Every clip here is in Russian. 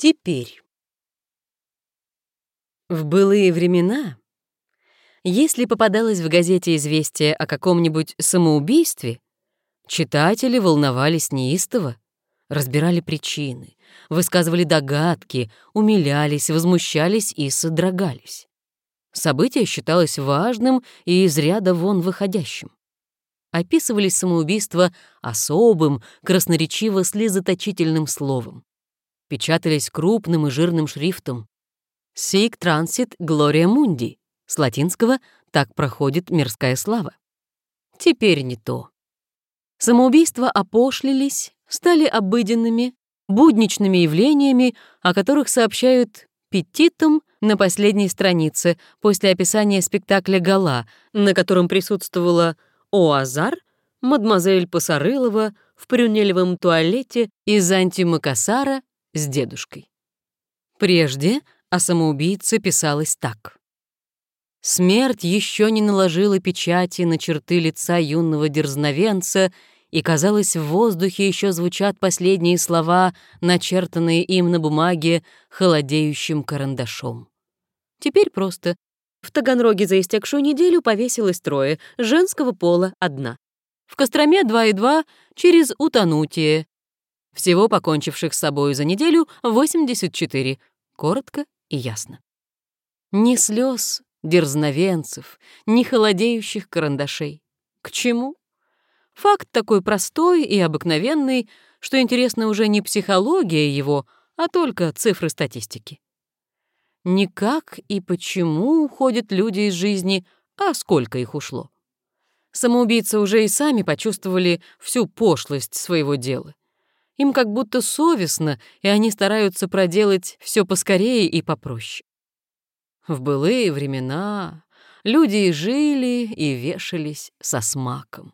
Теперь. В былые времена, если попадалось в газете известие о каком-нибудь самоубийстве, читатели волновались неистово, разбирали причины, высказывали догадки, умилялись, возмущались и содрогались. Событие считалось важным и из ряда вон выходящим. Описывались самоубийства особым, красноречиво-слезоточительным словом печатались крупным и жирным шрифтом. «Сик трансит Глория Мунди» с латинского «Так проходит мирская слава». Теперь не то. Самоубийства опошлились, стали обыденными, будничными явлениями, о которых сообщают петитом на последней странице после описания спектакля «Гала», на котором присутствовала Оазар, мадемуазель Пасарылова в прюнелевом туалете из антимакасара с дедушкой. Прежде о самоубийце писалось так. Смерть еще не наложила печати на черты лица юного дерзновенца, и, казалось, в воздухе еще звучат последние слова, начертанные им на бумаге холодеющим карандашом. Теперь просто. В Таганроге за истекшую неделю повесилось трое, женского пола — одна. В Костроме два и два через утонутие, всего покончивших с собой за неделю 84. Коротко и ясно. Ни слез, дерзновенцев, ни холодеющих карандашей. К чему? Факт такой простой и обыкновенный, что интересна уже не психология его, а только цифры статистики. Не как и почему уходят люди из жизни, а сколько их ушло. Самоубийцы уже и сами почувствовали всю пошлость своего дела. Им как будто совестно, и они стараются проделать все поскорее и попроще. В былые времена люди и жили, и вешались со смаком.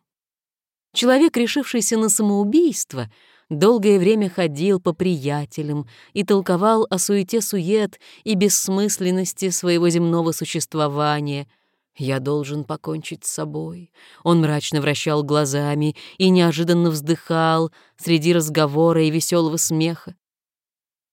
Человек, решившийся на самоубийство, долгое время ходил по приятелям и толковал о суете-сует и бессмысленности своего земного существования — я должен покончить с собой. Он мрачно вращал глазами и неожиданно вздыхал среди разговора и веселого смеха.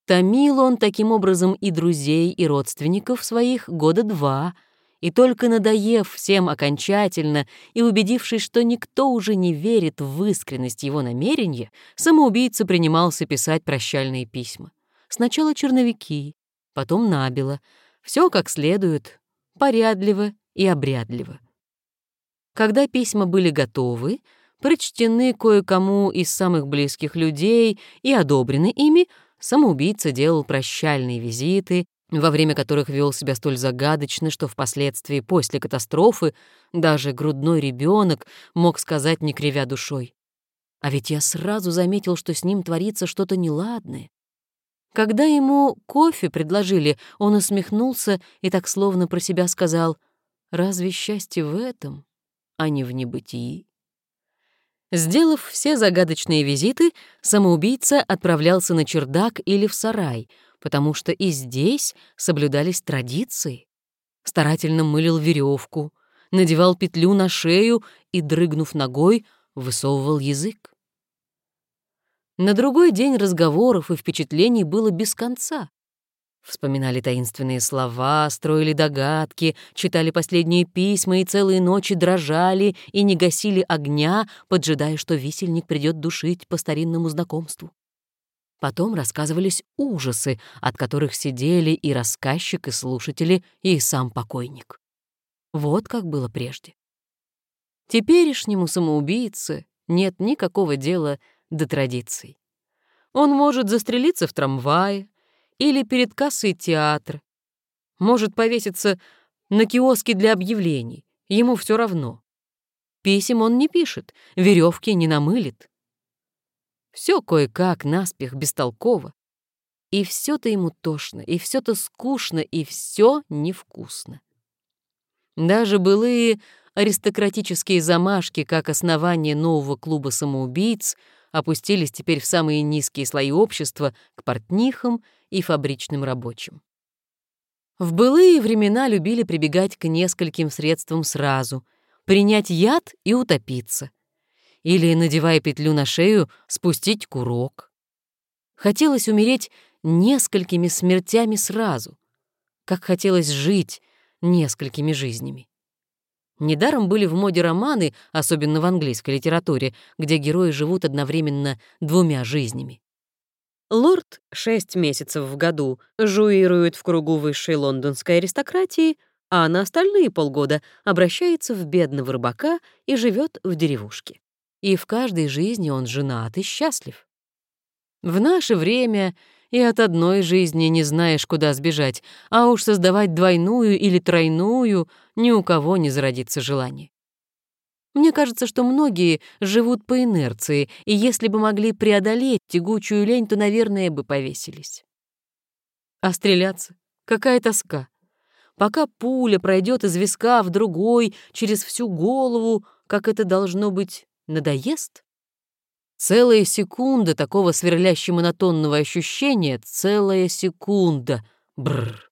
Томил он таким образом и друзей, и родственников своих года два, и только надоев всем окончательно и убедившись, что никто уже не верит в искренность его намерения, самоубийца принимался писать прощальные письма. Сначала черновики, потом набело, все как следует, порядливо и обрядливо. Когда письма были готовы, прочтены кое-кому из самых близких людей и одобрены ими, самоубийца делал прощальные визиты, во время которых вел себя столь загадочно, что впоследствии, после катастрофы, даже грудной ребенок мог сказать, не кривя душой. А ведь я сразу заметил, что с ним творится что-то неладное. Когда ему кофе предложили, он усмехнулся и так словно про себя сказал — Разве счастье в этом, а не в небытии? Сделав все загадочные визиты, самоубийца отправлялся на чердак или в сарай, потому что и здесь соблюдались традиции. Старательно мылил веревку, надевал петлю на шею и, дрыгнув ногой, высовывал язык. На другой день разговоров и впечатлений было без конца. Вспоминали таинственные слова, строили догадки, читали последние письма и целые ночи дрожали и не гасили огня, поджидая, что висельник придет душить по старинному знакомству. Потом рассказывались ужасы, от которых сидели и рассказчик, и слушатели, и сам покойник. Вот как было прежде. Теперешнему самоубийце нет никакого дела до традиций. Он может застрелиться в трамвае, или перед кассой театра. Может повеситься на киоске для объявлений. Ему все равно. Писем он не пишет, веревки не намылит. Все кое-как, наспех, бестолково. И все-то ему тошно, и все-то скучно, и все невкусно. Даже былые аристократические замашки, как основание нового клуба самоубийц, опустились теперь в самые низкие слои общества к портнихам и фабричным рабочим. В былые времена любили прибегать к нескольким средствам сразу, принять яд и утопиться. Или, надевая петлю на шею, спустить курок. Хотелось умереть несколькими смертями сразу. Как хотелось жить несколькими жизнями. Недаром были в моде романы, особенно в английской литературе, где герои живут одновременно двумя жизнями. Лорд шесть месяцев в году жуирует в кругу высшей лондонской аристократии, а на остальные полгода обращается в бедного рыбака и живет в деревушке. И в каждой жизни он женат и счастлив. В наше время и от одной жизни не знаешь, куда сбежать, а уж создавать двойную или тройную ни у кого не зародится желание. Мне кажется, что многие живут по инерции, и если бы могли преодолеть тягучую лень, то, наверное, бы повесились. А стреляться? Какая тоска. Пока пуля пройдет из виска в другой, через всю голову, как это должно быть, надоест? Целая секунда такого сверлящего монотонного ощущения, целая секунда. Бррр.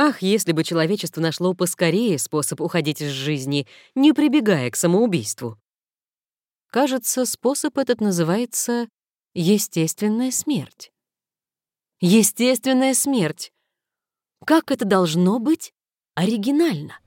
Ах, если бы человечество нашло поскорее способ уходить из жизни, не прибегая к самоубийству. Кажется, способ этот называется естественная смерть. Естественная смерть. Как это должно быть оригинально?